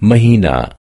Mahina